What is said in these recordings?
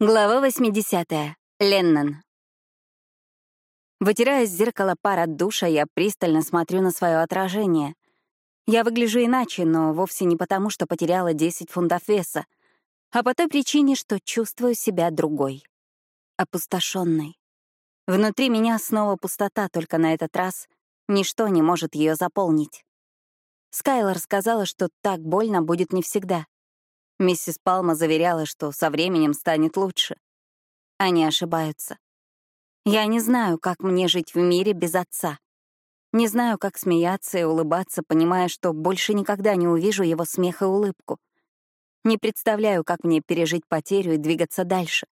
Глава 80. Леннон. Вытирая с зеркала пар от душа, я пристально смотрю на свое отражение. Я выгляжу иначе, но вовсе не потому, что потеряла 10 фунтов веса, а по той причине, что чувствую себя другой. Опустошенной. Внутри меня снова пустота, только на этот раз ничто не может ее заполнить. Скайлор сказала, что так больно будет не всегда. Миссис Палма заверяла, что со временем станет лучше. Они ошибаются. Я не знаю, как мне жить в мире без отца. Не знаю, как смеяться и улыбаться, понимая, что больше никогда не увижу его смех и улыбку. Не представляю, как мне пережить потерю и двигаться дальше.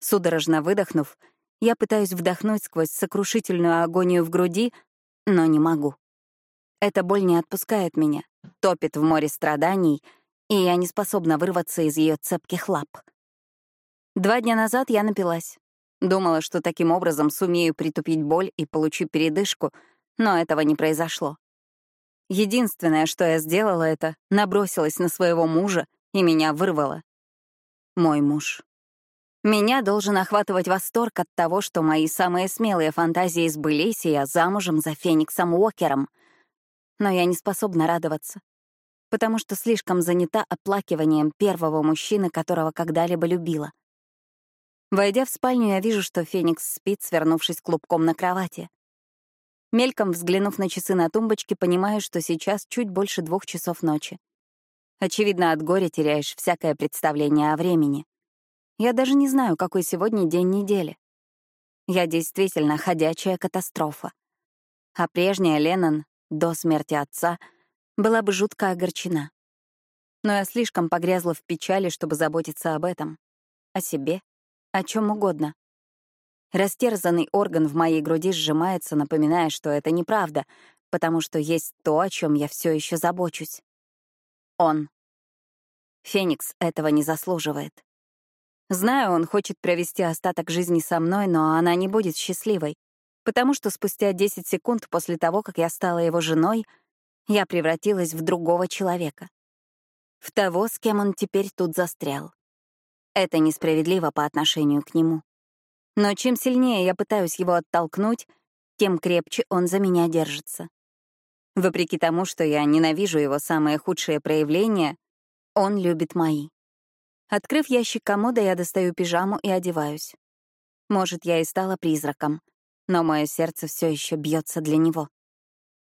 Судорожно выдохнув, я пытаюсь вдохнуть сквозь сокрушительную агонию в груди, но не могу. Эта боль не отпускает меня, топит в море страданий — и я не способна вырваться из ее цепких лап. Два дня назад я напилась. Думала, что таким образом сумею притупить боль и получу передышку, но этого не произошло. Единственное, что я сделала, это набросилась на своего мужа и меня вырвала. Мой муж. Меня должен охватывать восторг от того, что мои самые смелые фантазии сбылись, и я замужем за Фениксом Уокером. Но я не способна радоваться потому что слишком занята оплакиванием первого мужчины, которого когда-либо любила. Войдя в спальню, я вижу, что Феникс спит, свернувшись клубком на кровати. Мельком взглянув на часы на тумбочке, понимаю, что сейчас чуть больше двух часов ночи. Очевидно, от горя теряешь всякое представление о времени. Я даже не знаю, какой сегодня день недели. Я действительно ходячая катастрофа. А прежняя Леннон, до смерти отца — была бы жутко огорчена. Но я слишком погрязла в печали, чтобы заботиться об этом. О себе, о чем угодно. Растерзанный орган в моей груди сжимается, напоминая, что это неправда, потому что есть то, о чем я все еще забочусь. Он. Феникс этого не заслуживает. Знаю, он хочет провести остаток жизни со мной, но она не будет счастливой, потому что спустя 10 секунд после того, как я стала его женой, я превратилась в другого человека. В того, с кем он теперь тут застрял. Это несправедливо по отношению к нему. Но чем сильнее я пытаюсь его оттолкнуть, тем крепче он за меня держится. Вопреки тому, что я ненавижу его самые худшие проявления, он любит мои. Открыв ящик комода, я достаю пижаму и одеваюсь. Может, я и стала призраком, но мое сердце все еще бьется для него.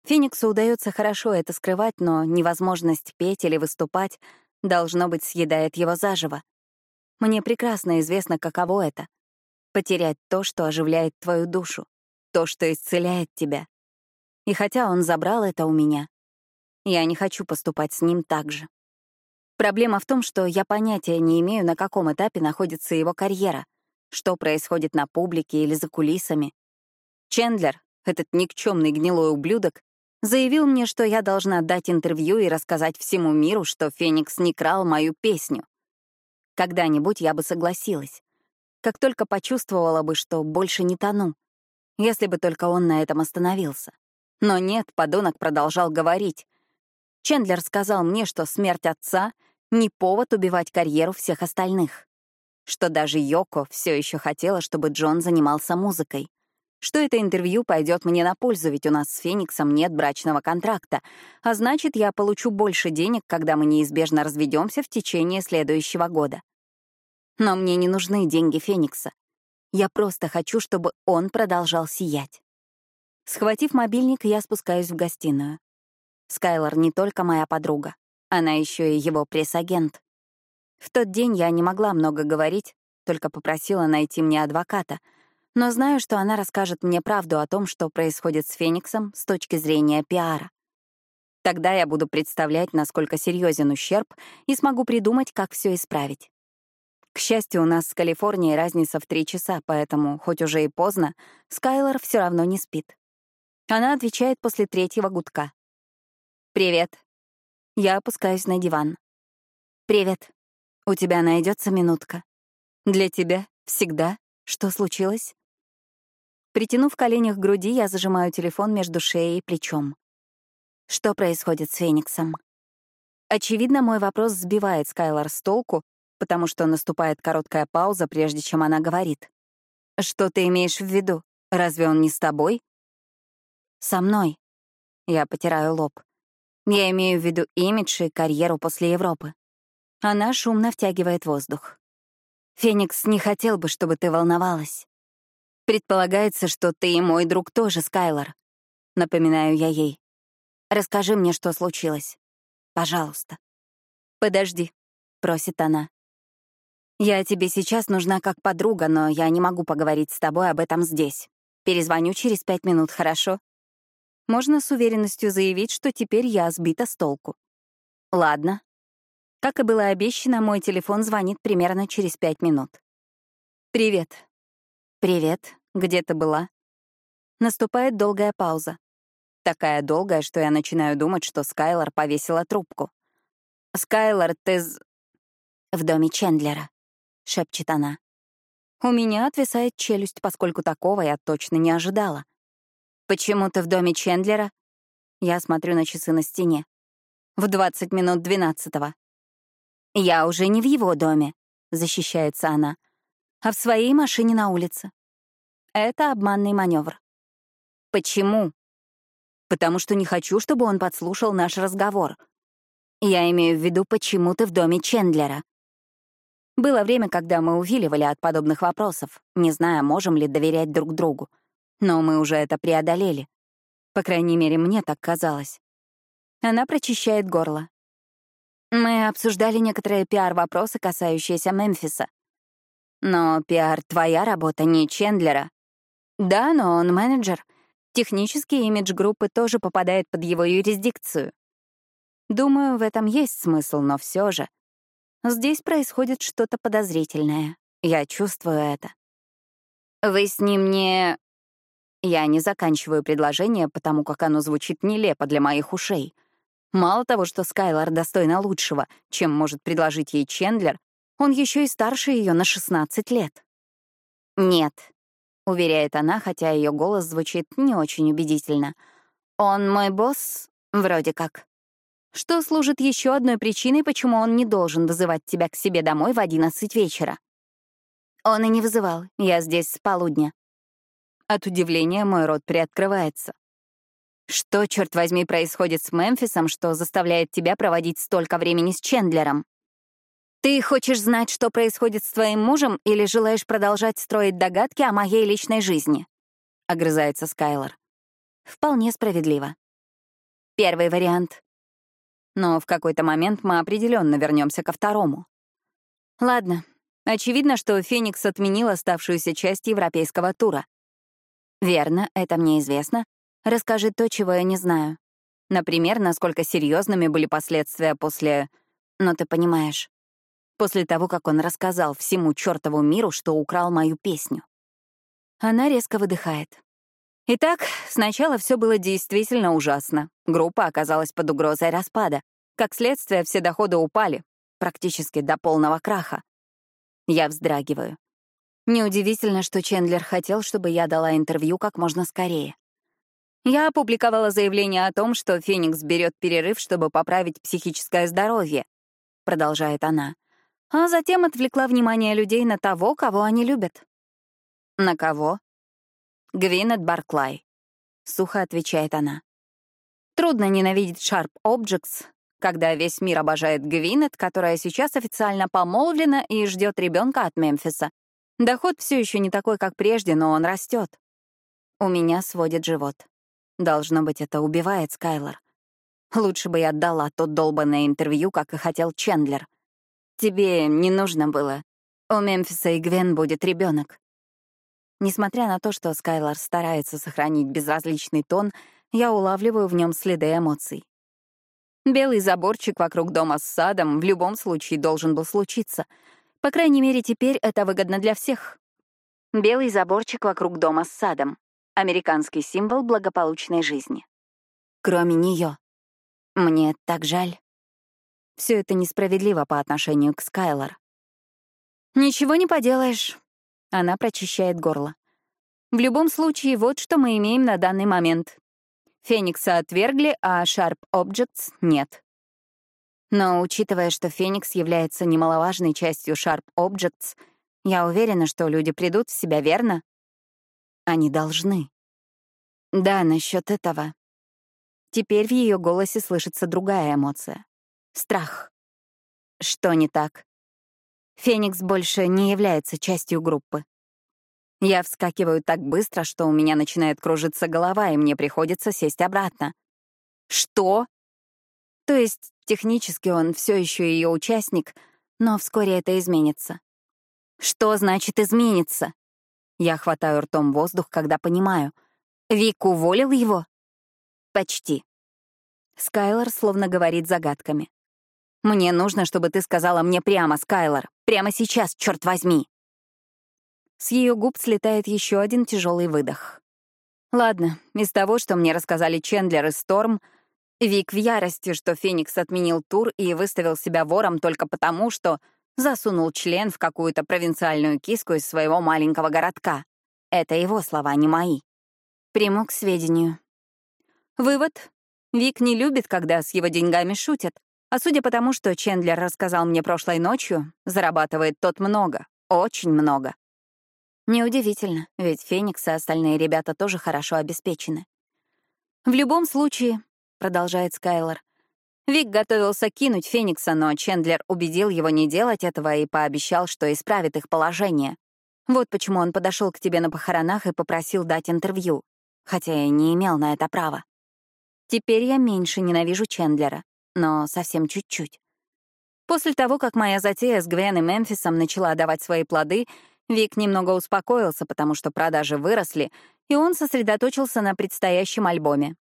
Фениксу удается хорошо это скрывать, но невозможность петь или выступать, должно быть, съедает его заживо. Мне прекрасно известно, каково это — потерять то, что оживляет твою душу, то, что исцеляет тебя. И хотя он забрал это у меня, я не хочу поступать с ним так же. Проблема в том, что я понятия не имею, на каком этапе находится его карьера, что происходит на публике или за кулисами. Чендлер, этот никчемный гнилой ублюдок, заявил мне, что я должна дать интервью и рассказать всему миру, что Феникс не крал мою песню. Когда-нибудь я бы согласилась. Как только почувствовала бы, что больше не тону. Если бы только он на этом остановился. Но нет, подонок продолжал говорить. Чендлер сказал мне, что смерть отца — не повод убивать карьеру всех остальных. Что даже Йоко все еще хотела, чтобы Джон занимался музыкой что это интервью пойдет мне на пользу, ведь у нас с Фениксом нет брачного контракта, а значит, я получу больше денег, когда мы неизбежно разведемся в течение следующего года. Но мне не нужны деньги Феникса. Я просто хочу, чтобы он продолжал сиять. Схватив мобильник, я спускаюсь в гостиную. Скайлор не только моя подруга, она еще и его пресс-агент. В тот день я не могла много говорить, только попросила найти мне адвоката — но знаю, что она расскажет мне правду о том, что происходит с Фениксом с точки зрения пиара. Тогда я буду представлять, насколько серьезен ущерб, и смогу придумать, как все исправить. К счастью, у нас с Калифорнией разница в три часа, поэтому, хоть уже и поздно, Скайлор все равно не спит. Она отвечает после третьего гудка. «Привет». Я опускаюсь на диван. «Привет. У тебя найдется минутка?» «Для тебя? Всегда? Что случилось?» Притянув коленях к груди, я зажимаю телефон между шеей и плечом. Что происходит с Фениксом? Очевидно, мой вопрос сбивает Скайлор с толку, потому что наступает короткая пауза, прежде чем она говорит. «Что ты имеешь в виду? Разве он не с тобой?» «Со мной». Я потираю лоб. Я имею в виду имидж и карьеру после Европы. Она шумно втягивает воздух. «Феникс не хотел бы, чтобы ты волновалась. Предполагается, что ты и мой друг тоже, Скайлор. Напоминаю я ей. Расскажи мне, что случилось. Пожалуйста. Подожди, просит она. Я тебе сейчас нужна как подруга, но я не могу поговорить с тобой об этом здесь. Перезвоню через пять минут, хорошо? Можно с уверенностью заявить, что теперь я сбита с толку. Ладно. Как и было обещано, мой телефон звонит примерно через пять минут. «Привет». «Привет. Где ты была?» Наступает долгая пауза. Такая долгая, что я начинаю думать, что Скайлор повесила трубку. «Скайлор, ты з...» «В доме Чендлера», — шепчет она. У меня отвисает челюсть, поскольку такого я точно не ожидала. «Почему ты в доме Чендлера?» Я смотрю на часы на стене. В 20 минут двенадцатого. «Я уже не в его доме», — защищается она, «а в своей машине на улице». Это обманный маневр. «Почему?» «Потому что не хочу, чтобы он подслушал наш разговор. Я имею в виду, почему ты в доме Чендлера». Было время, когда мы увиливали от подобных вопросов, не зная, можем ли доверять друг другу. Но мы уже это преодолели. По крайней мере, мне так казалось. Она прочищает горло. Мы обсуждали некоторые пиар-вопросы, касающиеся Мемфиса. Но пиар — твоя работа, не Чендлера. Да, но он менеджер. Технический имидж группы тоже попадает под его юрисдикцию. Думаю, в этом есть смысл, но все же. Здесь происходит что-то подозрительное. Я чувствую это. Вы с ним не... Я не заканчиваю предложение, потому как оно звучит нелепо для моих ушей. Мало того, что Скайлор достойна лучшего, чем может предложить ей Чендлер, он еще и старше ее на 16 лет. «Нет», — уверяет она, хотя ее голос звучит не очень убедительно. «Он мой босс, вроде как». Что служит еще одной причиной, почему он не должен вызывать тебя к себе домой в 11 вечера. Он и не вызывал, я здесь с полудня. От удивления мой рот приоткрывается. Что, черт возьми, происходит с Мемфисом, что заставляет тебя проводить столько времени с Чендлером? Ты хочешь знать, что происходит с твоим мужем, или желаешь продолжать строить догадки о моей личной жизни? Огрызается Скайлор. Вполне справедливо. Первый вариант. Но в какой-то момент мы определенно вернемся ко второму. Ладно, очевидно, что Феникс отменил оставшуюся часть европейского тура. Верно, это мне известно. Расскажи то, чего я не знаю. Например, насколько серьезными были последствия после... Ну, ты понимаешь. После того, как он рассказал всему чертову миру, что украл мою песню. Она резко выдыхает. Итак, сначала все было действительно ужасно. Группа оказалась под угрозой распада. Как следствие, все доходы упали, практически до полного краха. Я вздрагиваю. Неудивительно, что Чендлер хотел, чтобы я дала интервью как можно скорее. Я опубликовала заявление о том, что Феникс берет перерыв, чтобы поправить психическое здоровье, продолжает она, а затем отвлекла внимание людей на того, кого они любят. На кого? Гвинет Барклай, сухо отвечает она. Трудно ненавидеть Sharp Objects, когда весь мир обожает Гвинет, которая сейчас официально помолвлена и ждет ребенка от Мемфиса, Доход все еще не такой, как прежде, но он растет. У меня сводит живот. Должно быть, это убивает Скайлор. Лучше бы я отдала тот долбанное интервью, как и хотел Чендлер. Тебе не нужно было. У Мемфиса и Гвен будет ребенок. Несмотря на то, что Скайлор старается сохранить безразличный тон, я улавливаю в нем следы эмоций. Белый заборчик вокруг дома с садом в любом случае должен был случиться — по крайней мере, теперь это выгодно для всех. Белый заборчик вокруг дома с садом. Американский символ благополучной жизни. Кроме нее. Мне так жаль. Все это несправедливо по отношению к Скайлор. Ничего не поделаешь. Она прочищает горло. В любом случае, вот что мы имеем на данный момент. Феникса отвергли, а Sharp Objects — нет. Но учитывая, что Феникс является немаловажной частью Sharp Objects, я уверена, что люди придут в себя, верно? Они должны. Да, насчет этого. Теперь в ее голосе слышится другая эмоция — страх. Что не так? Феникс больше не является частью группы. Я вскакиваю так быстро, что у меня начинает кружиться голова, и мне приходится сесть обратно. Что? То есть технически он все еще ее участник, но вскоре это изменится. Что значит изменится? Я хватаю ртом воздух, когда понимаю. Вик уволил его? Почти. Скайлор словно говорит загадками. «Мне нужно, чтобы ты сказала мне прямо, Скайлор. Прямо сейчас, черт возьми!» С ее губ слетает еще один тяжелый выдох. Ладно, из того, что мне рассказали Чендлер и Сторм, Вик в ярости, что Феникс отменил тур и выставил себя вором только потому, что засунул член в какую-то провинциальную киску из своего маленького городка. Это его слова, не мои. Приму к сведению. Вывод. Вик не любит, когда с его деньгами шутят. А судя по тому, что Чендлер рассказал мне прошлой ночью, зарабатывает тот много, очень много. Неудивительно, ведь Феникс и остальные ребята тоже хорошо обеспечены. «В любом случае», — продолжает Скайлор, Вик готовился кинуть Феникса, но Чендлер убедил его не делать этого и пообещал, что исправит их положение. Вот почему он подошел к тебе на похоронах и попросил дать интервью, хотя и не имел на это права. Теперь я меньше ненавижу Чендлера, но совсем чуть-чуть. После того, как моя затея с Гвен и Мемфисом начала давать свои плоды, Вик немного успокоился, потому что продажи выросли, и он сосредоточился на предстоящем альбоме.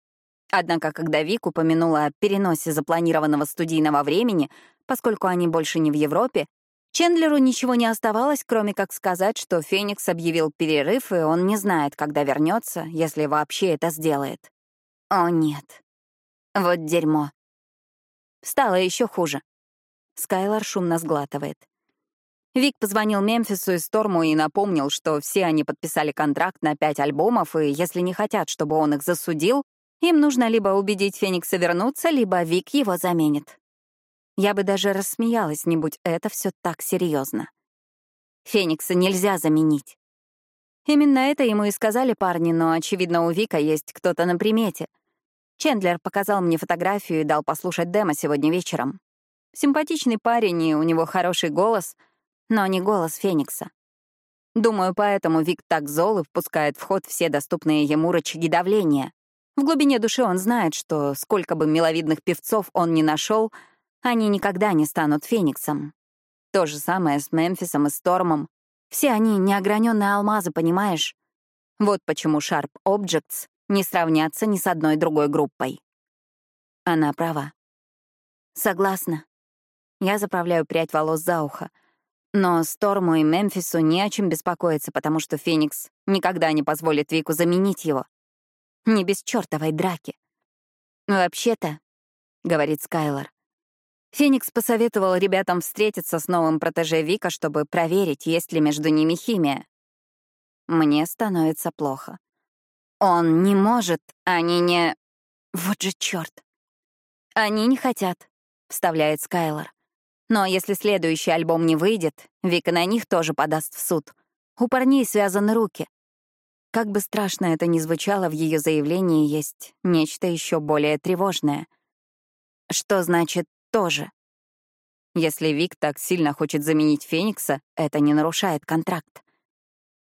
Однако, когда Вик упомянула о переносе запланированного студийного времени, поскольку они больше не в Европе, Чендлеру ничего не оставалось, кроме как сказать, что Феникс объявил перерыв, и он не знает, когда вернется, если вообще это сделает. О, нет. Вот дерьмо. Стало еще хуже. Скайлор шумно сглатывает. Вик позвонил Мемфису и Сторму и напомнил, что все они подписали контракт на пять альбомов, и если не хотят, чтобы он их засудил, им нужно либо убедить Феникса вернуться, либо Вик его заменит. Я бы даже рассмеялась, не будь это все так серьезно. Феникса нельзя заменить. Именно это ему и сказали парни, но, очевидно, у Вика есть кто-то на примете. Чендлер показал мне фотографию и дал послушать демо сегодня вечером. Симпатичный парень, и у него хороший голос — но не голос Феникса. Думаю, поэтому Вик так зол и впускает в ход все доступные ему рычаги давления. В глубине души он знает, что сколько бы миловидных певцов он ни нашел, они никогда не станут Фениксом. То же самое с Мемфисом и Стормом. Все они неограненные алмазы, понимаешь? Вот почему Sharp Objects не сравнятся ни с одной другой группой. Она права. Согласна. Я заправляю прядь волос за ухо. Но Сторму и Мемфису не о чем беспокоиться, потому что Феникс никогда не позволит Вику заменить его. Не без чертовой драки. «Вообще-то», — говорит Скайлор, Феникс посоветовал ребятам встретиться с новым протеже Вика, чтобы проверить, есть ли между ними химия. Мне становится плохо. Он не может, они не... Вот же черт. Они не хотят, — вставляет Скайлор. Но если следующий альбом не выйдет, Вика на них тоже подаст в суд. У парней связаны руки. Как бы страшно это ни звучало, в ее заявлении есть нечто еще более тревожное. Что значит «тоже»? Если Вик так сильно хочет заменить Феникса, это не нарушает контракт.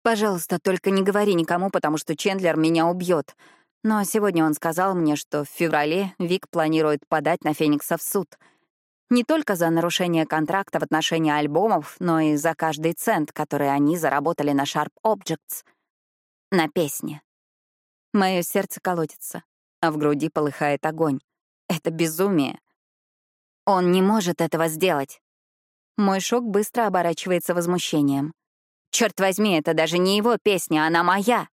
Пожалуйста, только не говори никому, потому что Чендлер меня убьет. Но сегодня он сказал мне, что в феврале Вик планирует подать на Феникса в суд — не только за нарушение контракта в отношении альбомов, но и за каждый цент, который они заработали на Sharp Objects. На песне. Мое сердце колотится, а в груди полыхает огонь. Это безумие. Он не может этого сделать. Мой шок быстро оборачивается возмущением. Черт возьми, это даже не его песня, она моя.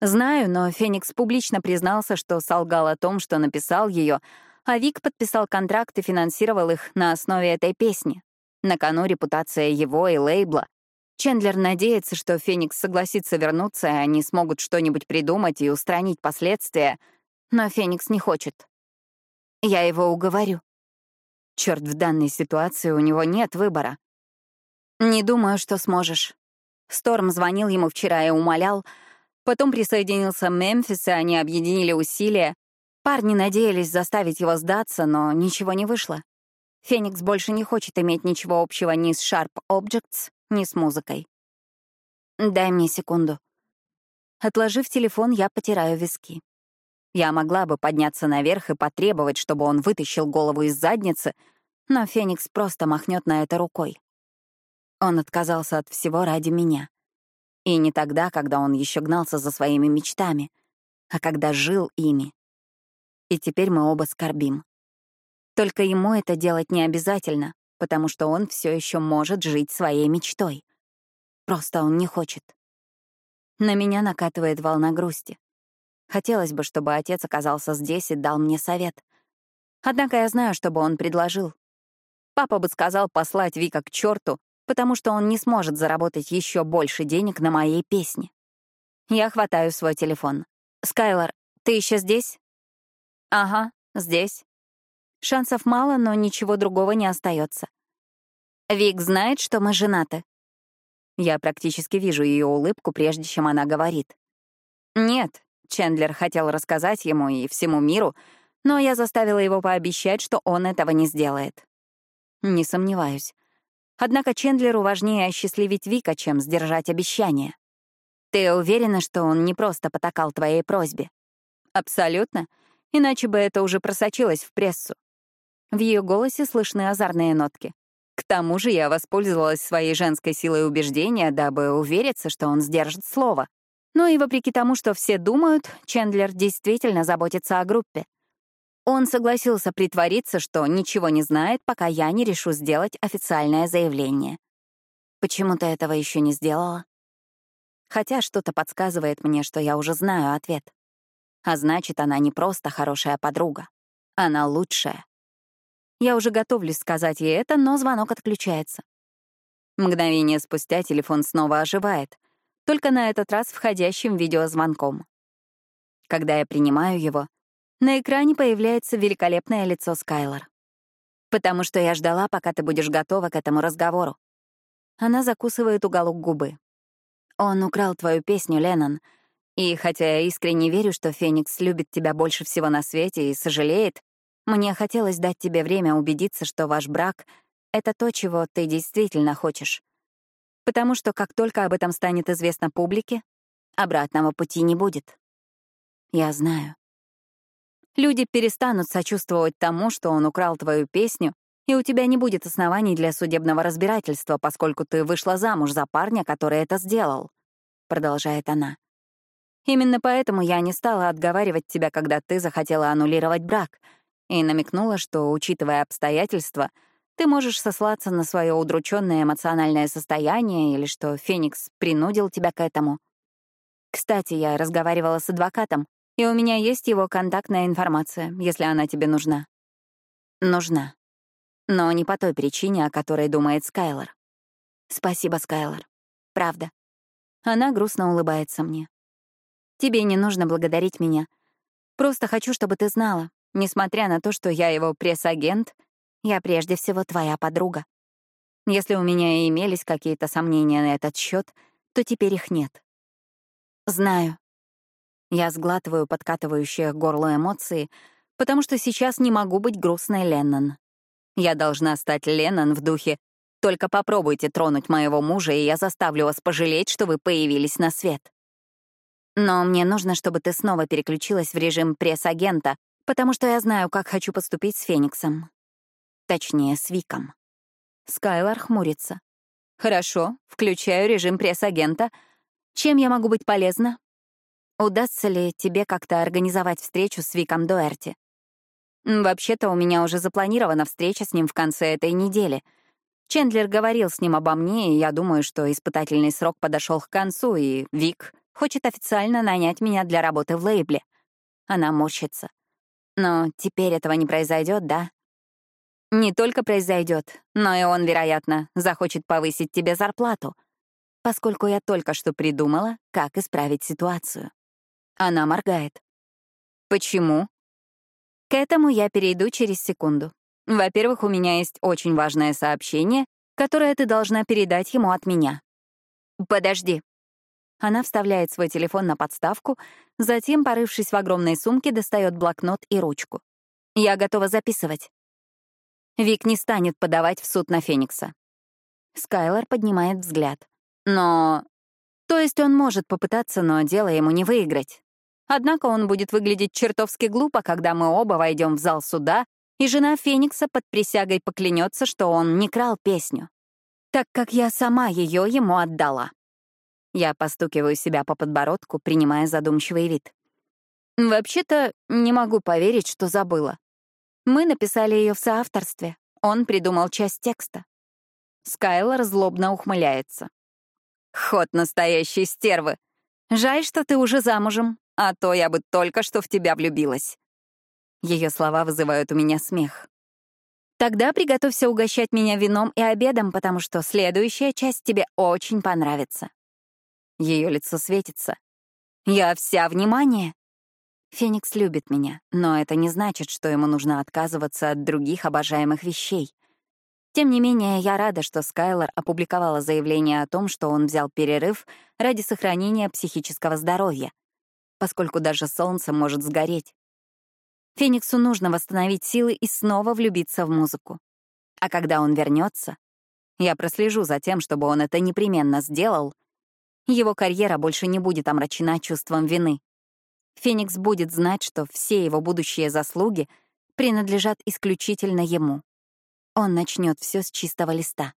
Знаю, но Феникс публично признался, что солгал о том, что написал ее, а Вик подписал контракт и финансировал их на основе этой песни. На кону репутация его и лейбла. Чендлер надеется, что Феникс согласится вернуться, и они смогут что-нибудь придумать и устранить последствия, но Феникс не хочет. Я его уговорю. Черт, в данной ситуации у него нет выбора. Не думаю, что сможешь. Сторм звонил ему вчера и умолял. Потом присоединился Мемфис, и они объединили усилия. Парни надеялись заставить его сдаться, но ничего не вышло. Феникс больше не хочет иметь ничего общего ни с Sharp Objects, ни с музыкой. Дай мне секунду. Отложив телефон, я потираю виски. Я могла бы подняться наверх и потребовать, чтобы он вытащил голову из задницы, но Феникс просто махнет на это рукой. Он отказался от всего ради меня. И не тогда, когда он еще гнался за своими мечтами, а когда жил ими. И теперь мы оба скорбим. Только ему это делать не обязательно, потому что он все еще может жить своей мечтой. Просто он не хочет. На меня накатывает волна грусти. Хотелось бы, чтобы отец оказался здесь и дал мне совет. Однако я знаю, что бы он предложил. Папа бы сказал послать Вика к черту, потому что он не сможет заработать еще больше денег на моей песне. Я хватаю свой телефон. «Скайлор, ты еще здесь?» «Ага, здесь». Шансов мало, но ничего другого не остается. «Вик знает, что мы женаты?» Я практически вижу ее улыбку, прежде чем она говорит. «Нет, Чендлер хотел рассказать ему и всему миру, но я заставила его пообещать, что он этого не сделает. Не сомневаюсь. Однако Чендлеру важнее осчастливить Вика, чем сдержать обещание. Ты уверена, что он не просто потакал твоей просьбе? Абсолютно. Иначе бы это уже просочилось в прессу. В ее голосе слышны озорные нотки. К тому же я воспользовалась своей женской силой убеждения, дабы увериться, что он сдержит слово. Но и вопреки тому, что все думают, Чендлер действительно заботится о группе. Он согласился притвориться, что ничего не знает, пока я не решу сделать официальное заявление. Почему ты этого еще не сделала? Хотя что-то подсказывает мне, что я уже знаю ответ. А значит, она не просто хорошая подруга. Она лучшая. Я уже готовлюсь сказать ей это, но звонок отключается. Мгновение спустя телефон снова оживает — только на этот раз входящим видеозвонком. Когда я принимаю его, на экране появляется великолепное лицо Скайлор. «Потому что я ждала, пока ты будешь готова к этому разговору». Она закусывает уголок губы. «Он украл твою песню, Леннон, и хотя я искренне верю, что Феникс любит тебя больше всего на свете и сожалеет, мне хотелось дать тебе время убедиться, что ваш брак — это то, чего ты действительно хочешь потому что как только об этом станет известно публике, обратного пути не будет. Я знаю. Люди перестанут сочувствовать тому, что он украл твою песню, и у тебя не будет оснований для судебного разбирательства, поскольку ты вышла замуж за парня, который это сделал», — продолжает она. «Именно поэтому я не стала отговаривать тебя, когда ты захотела аннулировать брак, и намекнула, что, учитывая обстоятельства, — ты можешь сослаться на свое удрученное эмоциональное состояние или что Феникс принудил тебя к этому. Кстати, я разговаривала с адвокатом, и у меня есть его контактная информация, если она тебе нужна. Нужна. Но не по той причине, о которой думает Скайлор. Спасибо, Скайлор. Правда. Она грустно улыбается мне. Тебе не нужно благодарить меня. Просто хочу, чтобы ты знала, несмотря на то, что я его пресс-агент — я прежде всего твоя подруга. Если у меня и имелись какие-то сомнения на этот счет, то теперь их нет. Знаю. Я сглатываю подкатывающие к горлу эмоции, потому что сейчас не могу быть грустной Леннон. Я должна стать Леннон в духе «Только попробуйте тронуть моего мужа, и я заставлю вас пожалеть, что вы появились на свет». Но мне нужно, чтобы ты снова переключилась в режим пресс-агента, потому что я знаю, как хочу поступить с Фениксом. Точнее, с Виком. Скайлор хмурится. «Хорошо, включаю режим пресс-агента. Чем я могу быть полезна? Удастся ли тебе как-то организовать встречу с Виком Дуэрти? Вообще-то у меня уже запланирована встреча с ним в конце этой недели. Чендлер говорил с ним обо мне, и я думаю, что испытательный срок подошел к концу, и Вик хочет официально нанять меня для работы в лейбле. Она морщится. Но теперь этого не произойдет, да? Не только произойдет, но и он, вероятно, захочет повысить тебе зарплату, поскольку я только что придумала, как исправить ситуацию. Она моргает. Почему? К этому я перейду через секунду. Во-первых, у меня есть очень важное сообщение, которое ты должна передать ему от меня. Подожди. Она вставляет свой телефон на подставку, затем, порывшись в огромной сумке, достает блокнот и ручку. Я готова записывать. Вик не станет подавать в суд на Феникса. Скайлор поднимает взгляд. Но... То есть он может попытаться, но дело ему не выиграть. Однако он будет выглядеть чертовски глупо, когда мы оба войдем в зал суда, и жена Феникса под присягой поклянется, что он не крал песню, так как я сама ее ему отдала. Я постукиваю себя по подбородку, принимая задумчивый вид. Вообще-то, не могу поверить, что забыла. Мы написали ее в соавторстве. Он придумал часть текста. Скайлор злобно ухмыляется. «Ход настоящей стервы. Жаль, что ты уже замужем, а то я бы только что в тебя влюбилась». Ее слова вызывают у меня смех. «Тогда приготовься угощать меня вином и обедом, потому что следующая часть тебе очень понравится». Ее лицо светится. «Я вся внимание!» Феникс любит меня, но это не значит, что ему нужно отказываться от других обожаемых вещей. Тем не менее, я рада, что Скайлор опубликовала заявление о том, что он взял перерыв ради сохранения психического здоровья, поскольку даже солнце может сгореть. Фениксу нужно восстановить силы и снова влюбиться в музыку. А когда он вернется, я прослежу за тем, чтобы он это непременно сделал, его карьера больше не будет омрачена чувством вины. Феникс будет знать, что все его будущие заслуги принадлежат исключительно ему он начнет все с чистого листа.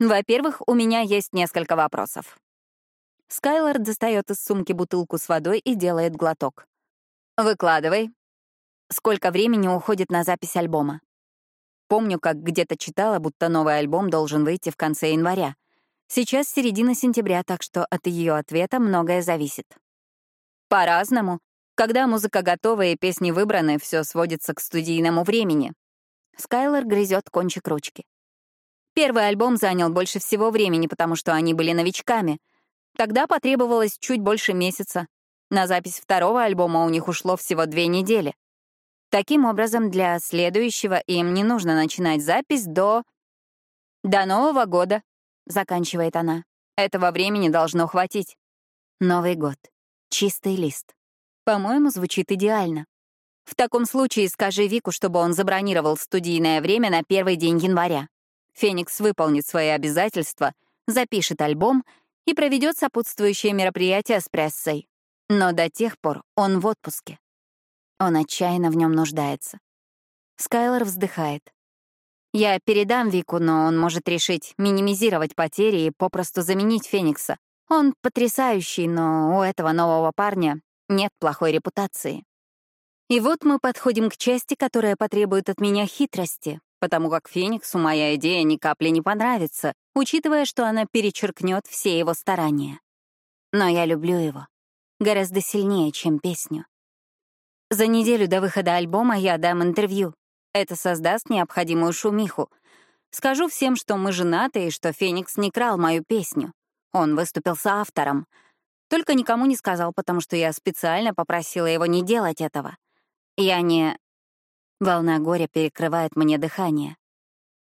Во-первых, у меня есть несколько вопросов. Скайлор достает из сумки бутылку с водой и делает глоток. Выкладывай. Сколько времени уходит на запись альбома? Помню, как где-то читала, будто новый альбом должен выйти в конце января. Сейчас середина сентября, так что от ее ответа многое зависит. По-разному. Когда музыка готова и песни выбраны, все сводится к студийному времени. Скайлор грызет кончик ручки. Первый альбом занял больше всего времени, потому что они были новичками. Тогда потребовалось чуть больше месяца. На запись второго альбома у них ушло всего две недели. Таким образом, для следующего им не нужно начинать запись до... «До Нового года», — заканчивает она. «Этого времени должно хватить». Новый год. Чистый лист. По-моему, звучит идеально. В таком случае скажи Вику, чтобы он забронировал студийное время на первый день января. Феникс выполнит свои обязательства, запишет альбом и проведет сопутствующее мероприятие с прессой. Но до тех пор он в отпуске. Он отчаянно в нем нуждается. Скайлор вздыхает. Я передам Вику, но он может решить минимизировать потери и попросту заменить Феникса. Он потрясающий, но у этого нового парня нет плохой репутации. И вот мы подходим к части, которая потребует от меня хитрости, потому как Фениксу моя идея ни капли не понравится, учитывая, что она перечеркнет все его старания. Но я люблю его. Гораздо сильнее, чем песню. За неделю до выхода альбома я дам интервью. Это создаст необходимую шумиху. Скажу всем, что мы женаты и что Феникс не крал мою песню. Он выступил с автором. Только никому не сказал, потому что я специально попросила его не делать этого. Я не... Волна горя перекрывает мне дыхание.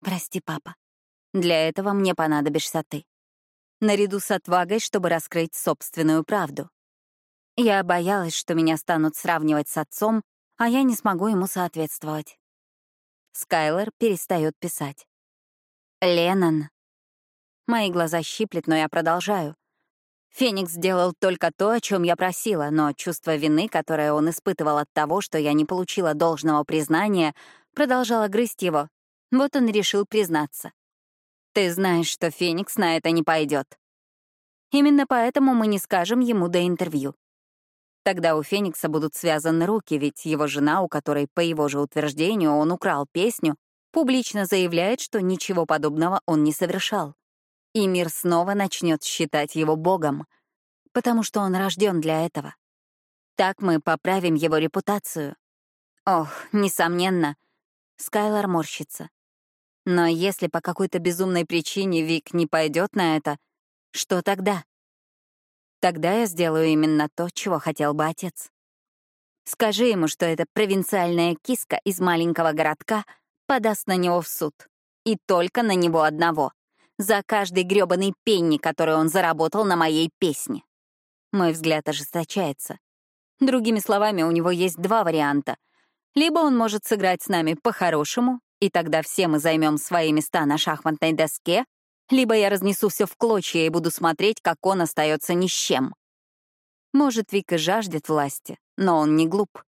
Прости, папа. Для этого мне понадобишься ты. Наряду с отвагой, чтобы раскрыть собственную правду. Я боялась, что меня станут сравнивать с отцом, а я не смогу ему соответствовать. Скайлер перестает писать. Леннон. Мои глаза щиплет, но я продолжаю. Феникс сделал только то, о чем я просила, но чувство вины, которое он испытывал от того, что я не получила должного признания, продолжало грызть его. Вот он решил признаться. «Ты знаешь, что Феникс на это не пойдет. Именно поэтому мы не скажем ему до интервью. Тогда у Феникса будут связаны руки, ведь его жена, у которой, по его же утверждению, он украл песню, публично заявляет, что ничего подобного он не совершал и мир снова начнет считать его богом, потому что он рожден для этого. Так мы поправим его репутацию. Ох, несомненно, Скайлор морщится. Но если по какой-то безумной причине Вик не пойдет на это, что тогда? Тогда я сделаю именно то, чего хотел бы отец. Скажи ему, что эта провинциальная киска из маленького городка подаст на него в суд. И только на него одного. За каждый грёбаный пенни, который он заработал на моей песне. Мой взгляд ожесточается. Другими словами, у него есть два варианта. Либо он может сыграть с нами по-хорошему, и тогда все мы займем свои места на шахматной доске, либо я разнесу все в клочья и буду смотреть, как он остается ни с чем. Может, Вика жаждет власти, но он не глуп.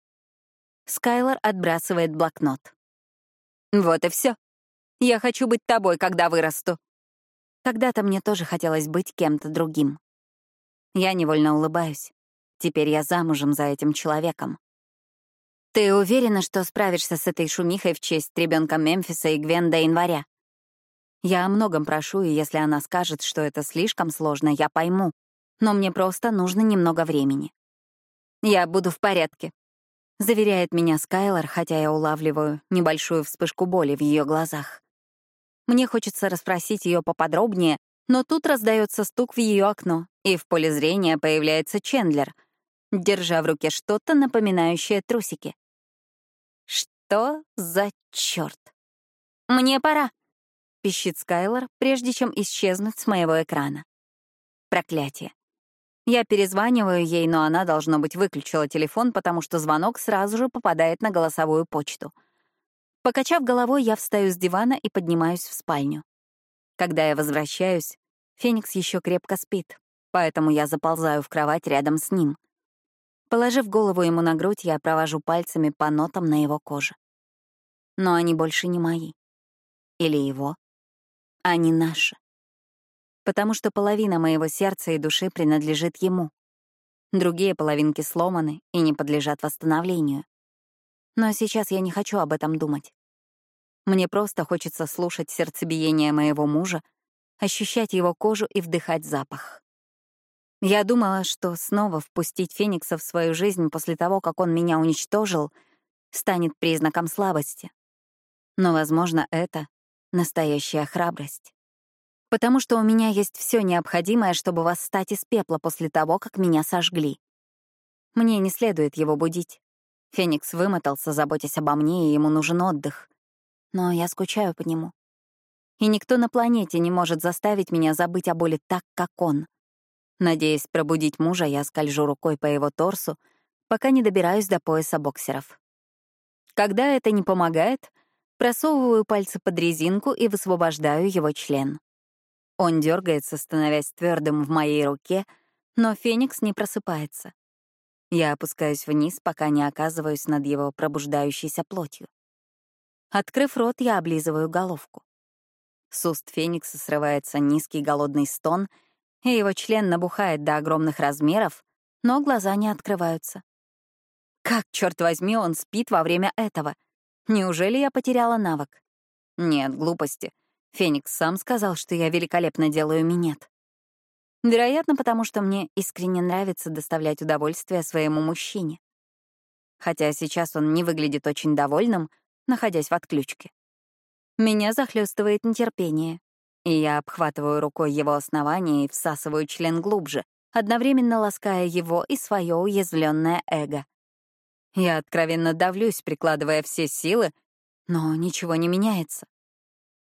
Скайлор отбрасывает блокнот. Вот и все. Я хочу быть тобой, когда вырасту. Когда-то мне тоже хотелось быть кем-то другим. Я невольно улыбаюсь. Теперь я замужем за этим человеком. Ты уверена, что справишься с этой шумихой в честь ребенка Мемфиса и Гвен до января? Я о многом прошу, и если она скажет, что это слишком сложно, я пойму. Но мне просто нужно немного времени. Я буду в порядке, заверяет меня Скайлор, хотя я улавливаю небольшую вспышку боли в ее глазах. Мне хочется расспросить ее поподробнее, но тут раздается стук в ее окно, и в поле зрения появляется Чендлер, держа в руке что-то, напоминающее трусики. Что за черт? Мне пора, — пищит Скайлор, прежде чем исчезнуть с моего экрана. Проклятие. Я перезваниваю ей, но она, должно быть, выключила телефон, потому что звонок сразу же попадает на голосовую почту. Покачав головой, я встаю с дивана и поднимаюсь в спальню. Когда я возвращаюсь, Феникс еще крепко спит, поэтому я заползаю в кровать рядом с ним. Положив голову ему на грудь, я провожу пальцами по нотам на его коже. Но они больше не мои. Или его. Они наши. Потому что половина моего сердца и души принадлежит ему. Другие половинки сломаны и не подлежат восстановлению. Но сейчас я не хочу об этом думать. Мне просто хочется слушать сердцебиение моего мужа, ощущать его кожу и вдыхать запах. Я думала, что снова впустить Феникса в свою жизнь после того, как он меня уничтожил, станет признаком слабости. Но, возможно, это настоящая храбрость. Потому что у меня есть все необходимое, чтобы восстать из пепла после того, как меня сожгли. Мне не следует его будить. Феникс вымотался, заботясь обо мне, и ему нужен отдых. Но я скучаю по нему. И никто на планете не может заставить меня забыть о боли так, как он. Надеясь пробудить мужа, я скольжу рукой по его торсу, пока не добираюсь до пояса боксеров. Когда это не помогает, Просовываю пальцы под резинку и высвобождаю его член. Он дергается, становясь твердым в моей руке, но Феникс не просыпается. Я опускаюсь вниз, пока не оказываюсь над его пробуждающейся плотью. Открыв рот, я облизываю головку. С уст Феникса срывается низкий голодный стон, и его член набухает до огромных размеров, но глаза не открываются. Как, черт возьми, он спит во время этого — Неужели я потеряла навык? Нет, глупости. Феникс сам сказал, что я великолепно делаю минет. Вероятно, потому что мне искренне нравится доставлять удовольствие своему мужчине. Хотя сейчас он не выглядит очень довольным, находясь в отключке. Меня захлестывает нетерпение, и я обхватываю рукой его основание и всасываю член глубже, одновременно лаская его и свое уязвленное эго. Я откровенно давлюсь, прикладывая все силы, но ничего не меняется.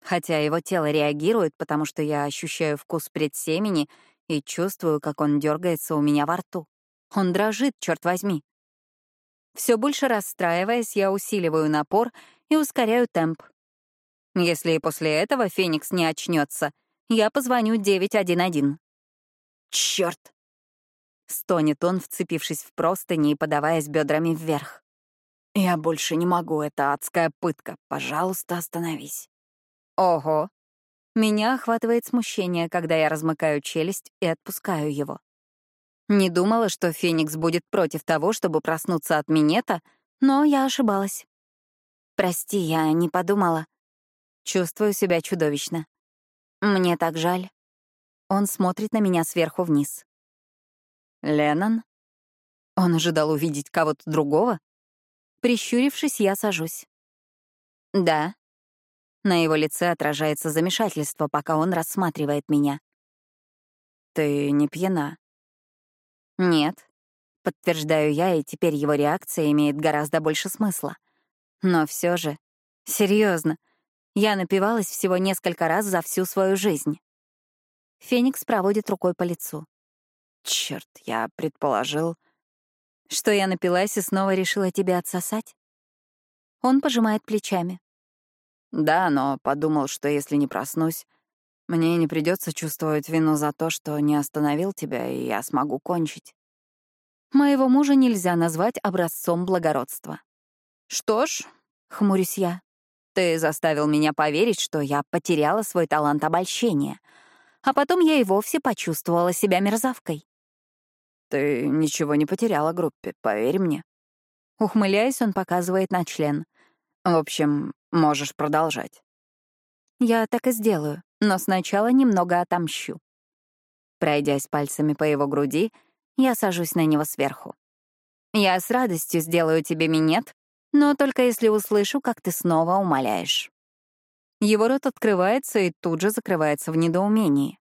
Хотя его тело реагирует, потому что я ощущаю вкус предсемени и чувствую, как он дергается у меня во рту. Он дрожит, черт возьми. Все больше расстраиваясь, я усиливаю напор и ускоряю темп. Если и после этого Феникс не очнется, я позвоню 911. Черт! Стонет он, вцепившись в простыни и подаваясь бедрами вверх. «Я больше не могу, это адская пытка. Пожалуйста, остановись». Ого. Меня охватывает смущение, когда я размыкаю челюсть и отпускаю его. Не думала, что Феникс будет против того, чтобы проснуться от минета, но я ошибалась. Прости, я не подумала. Чувствую себя чудовищно. Мне так жаль. Он смотрит на меня сверху вниз. Леннон? Он ожидал увидеть кого-то другого? Прищурившись, я сажусь. Да. На его лице отражается замешательство, пока он рассматривает меня. Ты не пьяна? Нет. Подтверждаю я, и теперь его реакция имеет гораздо больше смысла. Но все же Серьезно, я напивалась всего несколько раз за всю свою жизнь. Феникс проводит рукой по лицу. Черт, я предположил... Что я напилась и снова решила тебя отсосать? Он пожимает плечами. Да, но подумал, что если не проснусь, мне не придется чувствовать вину за то, что не остановил тебя, и я смогу кончить. Моего мужа нельзя назвать образцом благородства. Что ж, хмурюсь я, ты заставил меня поверить, что я потеряла свой талант обольщения, а потом я и вовсе почувствовала себя мерзавкой. Ты ничего не потеряла группе, поверь мне. Ухмыляясь, он показывает на член. В общем, можешь продолжать. Я так и сделаю, но сначала немного отомщу. Пройдясь пальцами по его груди, я сажусь на него сверху. Я с радостью сделаю тебе минет, но только если услышу, как ты снова умоляешь. Его рот открывается и тут же закрывается в недоумении.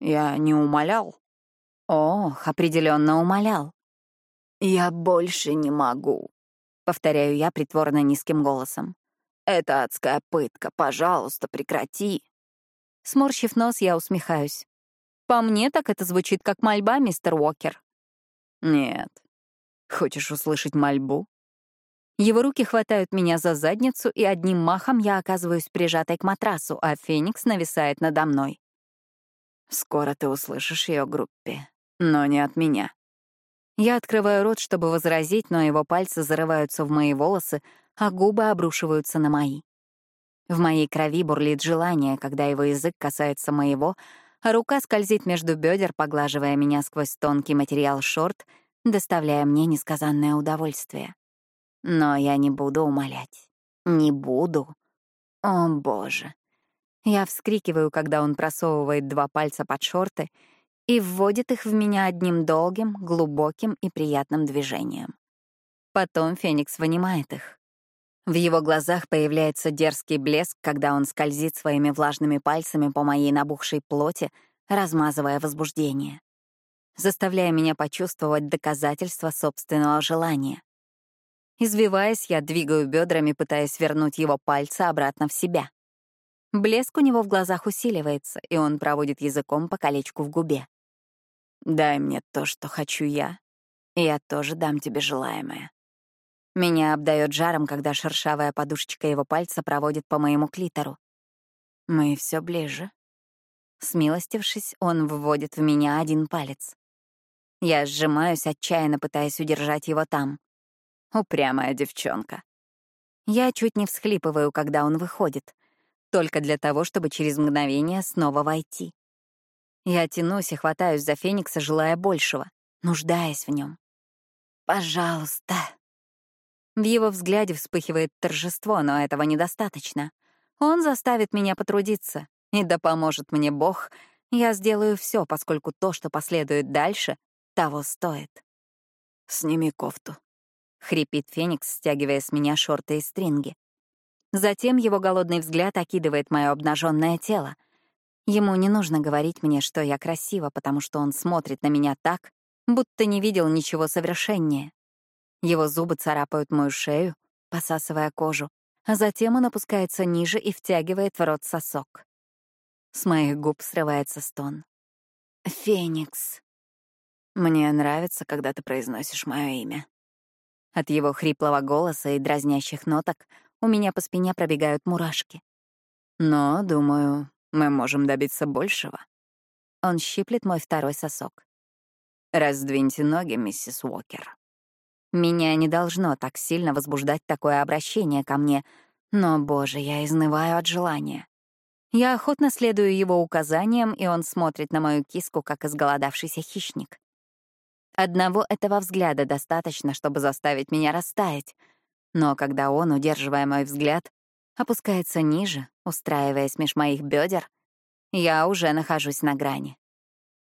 Я не умолял. Ох, определенно умолял. «Я больше не могу», — повторяю я притворно низким голосом. «Это адская пытка, пожалуйста, прекрати». Сморщив нос, я усмехаюсь. По мне так это звучит как мольба, мистер Уокер. Нет. Хочешь услышать мольбу? Его руки хватают меня за задницу, и одним махом я оказываюсь прижатой к матрасу, а Феникс нависает надо мной. Скоро ты услышишь ее группе но не от меня. Я открываю рот, чтобы возразить, но его пальцы зарываются в мои волосы, а губы обрушиваются на мои. В моей крови бурлит желание, когда его язык касается моего, а рука скользит между бедер, поглаживая меня сквозь тонкий материал шорт, доставляя мне несказанное удовольствие. Но я не буду умолять. Не буду. О, боже. Я вскрикиваю, когда он просовывает два пальца под шорты — и вводит их в меня одним долгим, глубоким и приятным движением. Потом Феникс вынимает их. В его глазах появляется дерзкий блеск, когда он скользит своими влажными пальцами по моей набухшей плоти, размазывая возбуждение, заставляя меня почувствовать доказательство собственного желания. Извиваясь, я двигаю бедрами, пытаясь вернуть его пальцы обратно в себя. Блеск у него в глазах усиливается, и он проводит языком по колечку в губе. Дай мне то, что хочу я, и я тоже дам тебе желаемое. Меня обдает жаром, когда шершавая подушечка его пальца проводит по моему клитору. Мы все ближе. Смилостившись, он вводит в меня один палец. Я сжимаюсь, отчаянно пытаясь удержать его там. Упрямая девчонка. Я чуть не всхлипываю, когда он выходит, только для того, чтобы через мгновение снова войти. Я тянусь и хватаюсь за Феникса, желая большего, нуждаясь в нем. «Пожалуйста». В его взгляде вспыхивает торжество, но этого недостаточно. Он заставит меня потрудиться, и да поможет мне Бог, я сделаю все, поскольку то, что последует дальше, того стоит. «Сними кофту», — хрипит Феникс, стягивая с меня шорты и стринги. Затем его голодный взгляд окидывает мое обнаженное тело — Ему не нужно говорить мне, что я красива, потому что он смотрит на меня так, будто не видел ничего совершеннее. Его зубы царапают мою шею, посасывая кожу, а затем он опускается ниже и втягивает в рот сосок. С моих губ срывается стон. «Феникс». «Мне нравится, когда ты произносишь мое имя». От его хриплого голоса и дразнящих ноток у меня по спине пробегают мурашки. Но, думаю, мы можем добиться большего. Он щиплет мой второй сосок. Раздвиньте ноги, миссис Уокер. Меня не должно так сильно возбуждать такое обращение ко мне, но, боже, я изнываю от желания. Я охотно следую его указаниям, и он смотрит на мою киску, как изголодавшийся хищник. Одного этого взгляда достаточно, чтобы заставить меня растаять. Но когда он, удерживая мой взгляд, опускается ниже, устраиваясь меж моих бедер, я уже нахожусь на грани.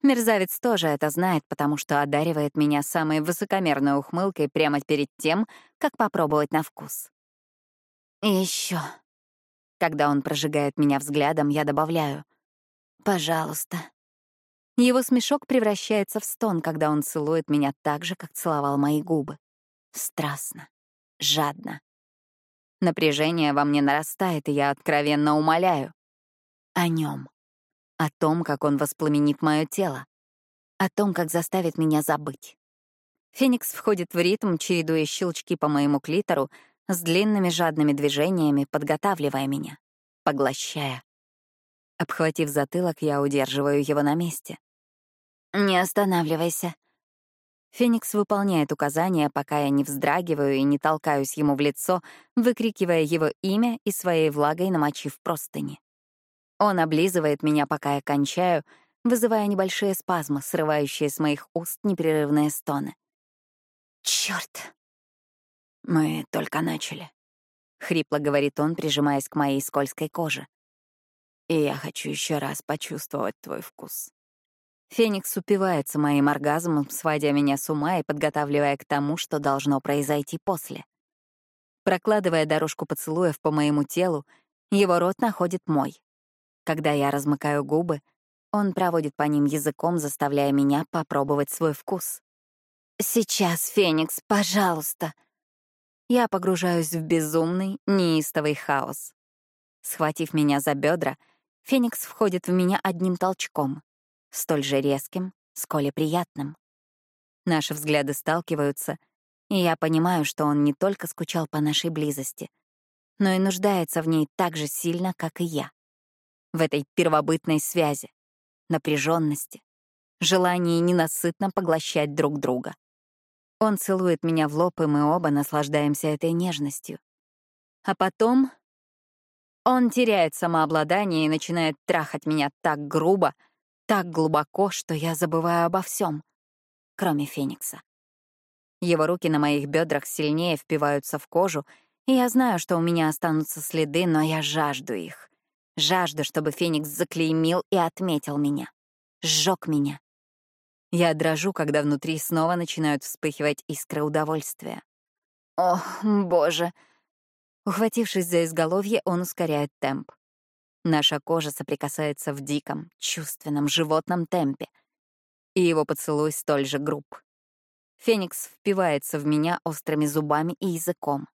Мерзавец тоже это знает, потому что одаривает меня самой высокомерной ухмылкой прямо перед тем, как попробовать на вкус. И еще. Когда он прожигает меня взглядом, я добавляю «пожалуйста». Его смешок превращается в стон, когда он целует меня так же, как целовал мои губы. Страстно, жадно, Напряжение во мне нарастает, и я откровенно умоляю. О нем. О том, как он воспламенит мое тело. О том, как заставит меня забыть. Феникс входит в ритм, чередуя щелчки по моему клитору с длинными жадными движениями, подготавливая меня, поглощая. Обхватив затылок, я удерживаю его на месте. «Не останавливайся», Феникс выполняет указания, пока я не вздрагиваю и не толкаюсь ему в лицо, выкрикивая его имя и своей влагой намочив простыни. Он облизывает меня, пока я кончаю, вызывая небольшие спазмы, срывающие с моих уст непрерывные стоны. Черт! Мы только начали. Хрипло говорит он, прижимаясь к моей скользкой коже. И я хочу еще раз почувствовать твой вкус. Феникс упивается моим оргазмом, сводя меня с ума и подготавливая к тому, что должно произойти после. Прокладывая дорожку поцелуев по моему телу, его рот находит мой. Когда я размыкаю губы, он проводит по ним языком, заставляя меня попробовать свой вкус. «Сейчас, Феникс, пожалуйста!» Я погружаюсь в безумный, неистовый хаос. Схватив меня за бедра, Феникс входит в меня одним толчком столь же резким, сколь и приятным. Наши взгляды сталкиваются, и я понимаю, что он не только скучал по нашей близости, но и нуждается в ней так же сильно, как и я. В этой первобытной связи, напряженности, желании ненасытно поглощать друг друга. Он целует меня в лоб, и мы оба наслаждаемся этой нежностью. А потом он теряет самообладание и начинает трахать меня так грубо, так глубоко, что я забываю обо всем, кроме Феникса. Его руки на моих бедрах сильнее впиваются в кожу, и я знаю, что у меня останутся следы, но я жажду их. Жажду, чтобы Феникс заклеймил и отметил меня. Сжег меня. Я дрожу, когда внутри снова начинают вспыхивать искры удовольствия. О, боже! Ухватившись за изголовье, он ускоряет темп. Наша кожа соприкасается в диком, чувственном, животном темпе. И его поцелуй столь же груб. Феникс впивается в меня острыми зубами и языком.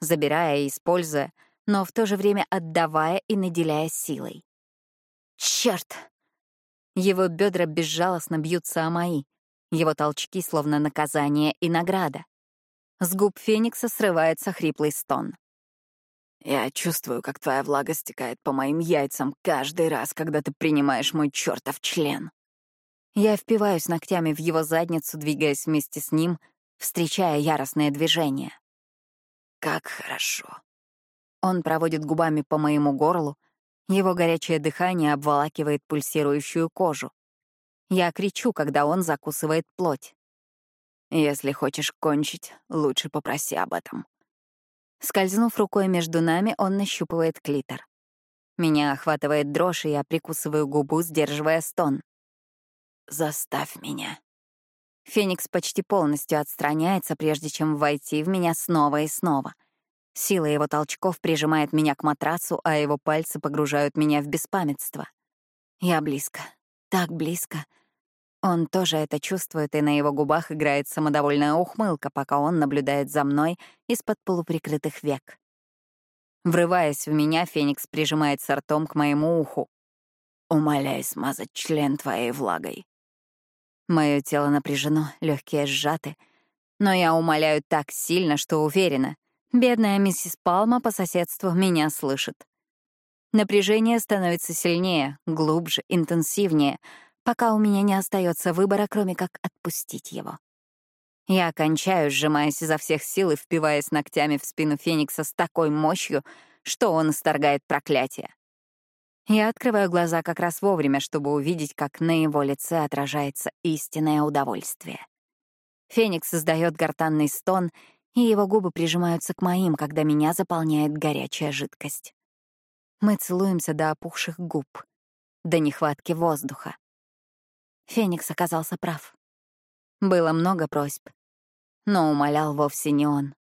Забирая и используя, но в то же время отдавая и наделяя силой. Черт! Его бедра безжалостно бьются о мои, его толчки словно наказание и награда. С губ Феникса срывается хриплый стон. Я чувствую, как твоя влага стекает по моим яйцам каждый раз, когда ты принимаешь мой чертов член. Я впиваюсь ногтями в его задницу, двигаясь вместе с ним, встречая яростное движение. Как хорошо. Он проводит губами по моему горлу, его горячее дыхание обволакивает пульсирующую кожу. Я кричу, когда он закусывает плоть. Если хочешь кончить, лучше попроси об этом. Скользнув рукой между нами, он нащупывает клитор. Меня охватывает дрожь, и я прикусываю губу, сдерживая стон. «Заставь меня». Феникс почти полностью отстраняется, прежде чем войти в меня снова и снова. Сила его толчков прижимает меня к матрасу, а его пальцы погружают меня в беспамятство. Я близко, так близко — он тоже это чувствует, и на его губах играет самодовольная ухмылка, пока он наблюдает за мной из-под полуприкрытых век. Врываясь в меня, Феникс прижимается ртом к моему уху. «Умоляй смазать член твоей влагой». Мое тело напряжено, легкие сжаты, но я умоляю так сильно, что уверена, бедная миссис Палма по соседству меня слышит. Напряжение становится сильнее, глубже, интенсивнее — пока у меня не остается выбора, кроме как отпустить его. Я кончаю, сжимаясь изо всех сил и впиваясь ногтями в спину Феникса с такой мощью, что он исторгает проклятие. Я открываю глаза как раз вовремя, чтобы увидеть, как на его лице отражается истинное удовольствие. Феникс издает гортанный стон, и его губы прижимаются к моим, когда меня заполняет горячая жидкость. Мы целуемся до опухших губ, до нехватки воздуха. Феникс оказался прав. Было много просьб, но умолял вовсе не он.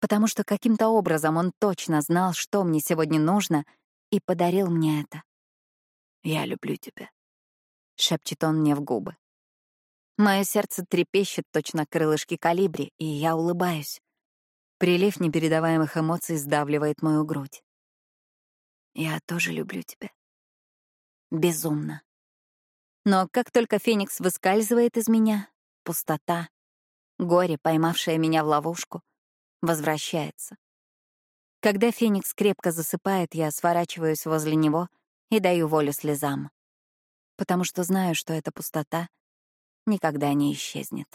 Потому что каким-то образом он точно знал, что мне сегодня нужно, и подарил мне это. «Я люблю тебя», — шепчет он мне в губы. Мое сердце трепещет точно крылышки калибри, и я улыбаюсь. Прилив непередаваемых эмоций сдавливает мою грудь. Я тоже люблю тебя. Безумно. Но как только Феникс выскальзывает из меня, пустота, горе, поймавшее меня в ловушку, возвращается. Когда Феникс крепко засыпает, я сворачиваюсь возле него и даю волю слезам. Потому что знаю, что эта пустота никогда не исчезнет.